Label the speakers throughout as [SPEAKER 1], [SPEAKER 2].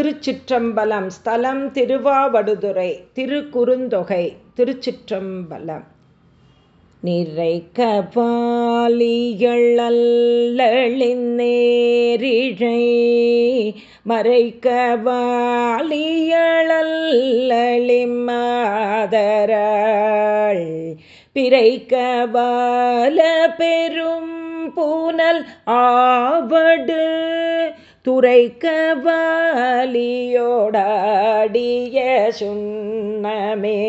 [SPEAKER 1] திருச்சிற்றம்பலம் ஸ்தலம் திருவாவடுதுறை திருக்குறுந்தொகை திருச்சிற்றம்பலம். நிறைக்க பாலியழல்லழிநேரிழை மறைக்க வாலியழல்லழிமாதராள் பிறைக்க வால பெரும் பூனல் ஆவடு துறைக்க வாலியோடாடிய சுண்ணமே.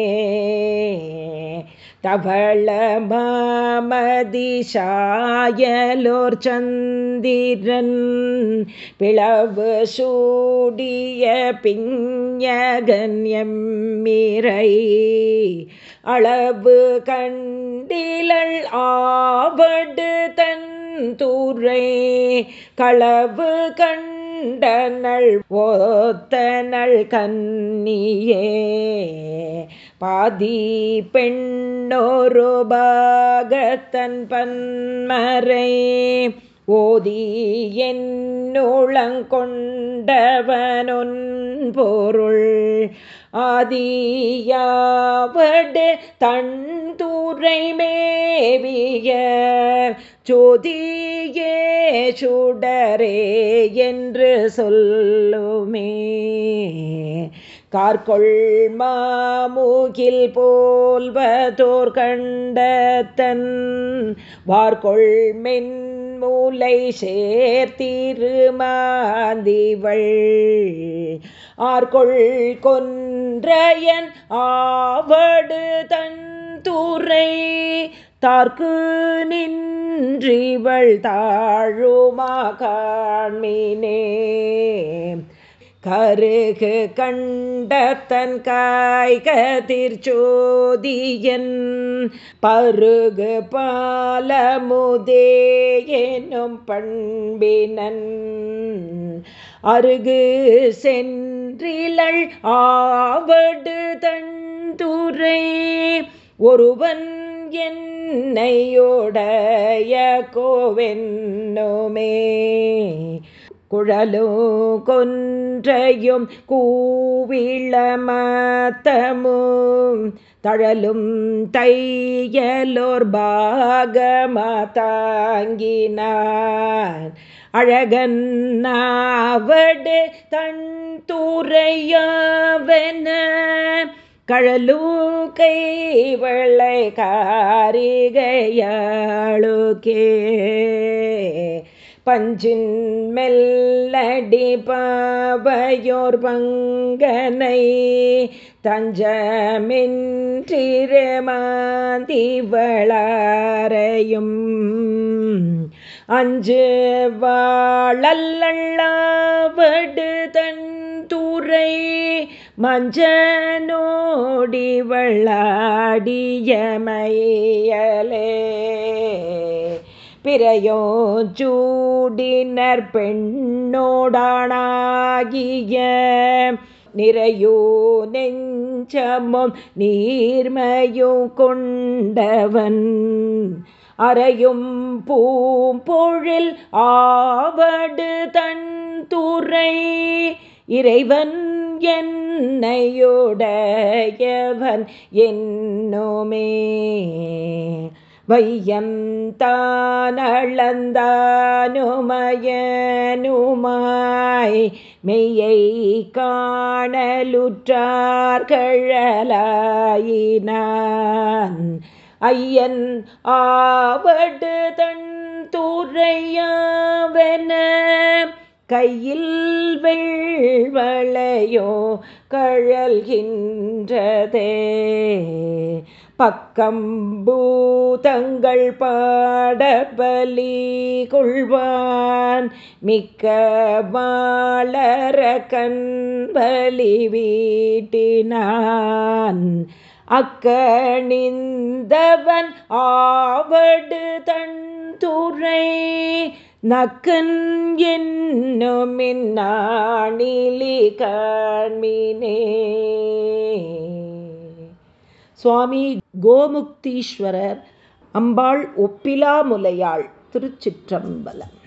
[SPEAKER 1] தவள மாமதிஷாயலோர் சந்திரன் பிளவு சூடிய பிஞகன்யம் பிஞகன்யம்மிரை அளவு கண்டிலள் ஆவடு தன் தூரை களவு கண்டனள் ஓத்தனள் கன்னியே. பாதி பெண்ணொரு பாகத்தன் பன்மறை ஓதி என்னுளங்கொண்டவனொன் பொருள் ஆதியாவடு தன் தூரை மேவிய ஜோதியே சுடரே என்று சொல்லுமே. கார்கொள் மாமுகில் போல்வதோர் கண்டத்தன் வார்கொள் மென்மூலை சேர்த்திருமாந்திவள். ஆர்கொள் கொன்றையன் ஆவடு தன் துறை தார்க்கு நின்றிவள் தாழுமா காண்மினே. கருகு கண்டத்தன் காய்கதிர்ச்சோதியன் பருகு பாலமுதே எனும் பண்பினன். அருகு சென்றிலள் ஆவடு தன் துறை ஒருவன் என்னையோடைய கோவென்னுமே. குழலோ கொன்றையும் கூவிளமத்தமும் தழலும் தையலோர் பாகமதாங்கினான் அழகன் நாவடு தன் தூரையாவன கழலூக்கை வெள்ளை காரிகையாளுக்கே பஞ்சின் மெல்லடி பாவையோர் பங்கனை தஞ்சமின்றிரமாந்திவளாரையும் அஞ்சு வாழல்லவடு தன் துறை மஞ்சனோடி வள்ளாடியமையலே பிறையோ சூடினர் பெண்ணோடானாகிய நிறையோ நெஞ்சமும் நீர்மையும் கொண்டவன். அறையும் பூம்பொழில் ஆவடு தன் துறை இறைவன் என்னையோடையவன் என்னோமே. வையந்தானளந்தானுமயனுமாய் மெய்யை காணலுற்றார்களாயினான் ஐயன் ஆவடு தன் துறையாவென கையில் வெள்வளையோ கழல்கின்றதே. பக்கம் பூதங்கள் பாடபலி கொள்வான். மிக்க வாழற கண்பலி வீட்டினான். அக்கணிந்தவன் ஆவடு தன் துறை நக்கன் என்னும் நாணிலி காண்மினே. சுவாமி கோமுக்தீஸ்வரர் அம்பாள் ஒப்பிலாமுலையாள் திருச்சிற்றம்பலம்.